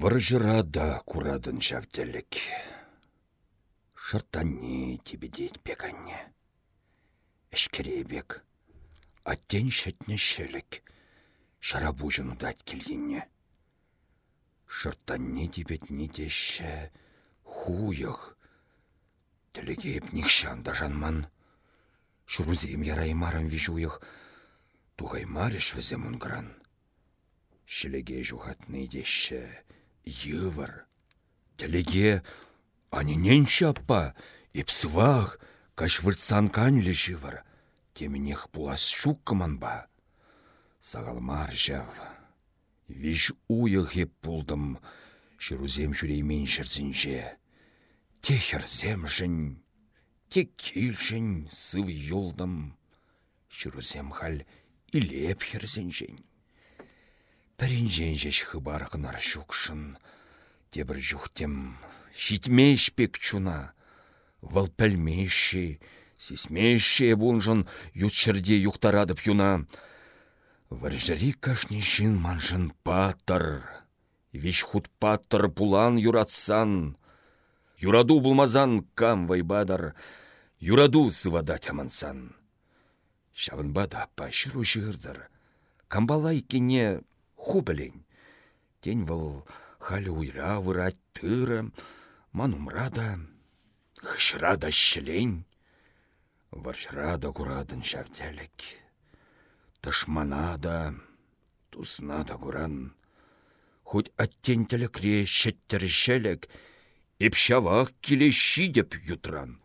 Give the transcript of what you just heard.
Варжырада курадын шавтелік. Шыртанне тибедет пеканне. Эшкеребек. Аттен шетне шелік. Шарабужын удать келгенне. Шыртанне тибетне деші хуях. Телегейп нихшанда жанман. Шурузем яраймарым вижуях. Тугаймарыш візе мұнгран. Шілеге жухатны деші йывыр. Телеге анинен шаппа, ипсывах, каш выртсан канлі живыр. Темінех пулас шук ба. Сағалмар жав. Виш уйық пулдым, шырузем жүреймен шырзінже. Техер земжін, тек келшін сыв юлдым. Шырузем хал илеп херзінжен. Пәрінжен жеш хыбар ғынар шукшын, тебір жүхтем, шитмеш чуна, вăл пәлмеші, сисмеше бұнжын ютшырде юқтарадып юна. Варжыри кашнешін манжын патыр, виш худ патыр пулан юратсан, юраду булмазан кам вайбадар, юраду сывада тямансан. Шавынбада пашыру жырдыр, камбалай кене ху білен. Тень вăл халі уйра вырать тыры, манумрада, хышрада шілень. Варжрада курадын шавтелек. Тышманада, туснада куран. Хоть аттен телекре шеттер шелек, Епшавақ келеші деп ютран.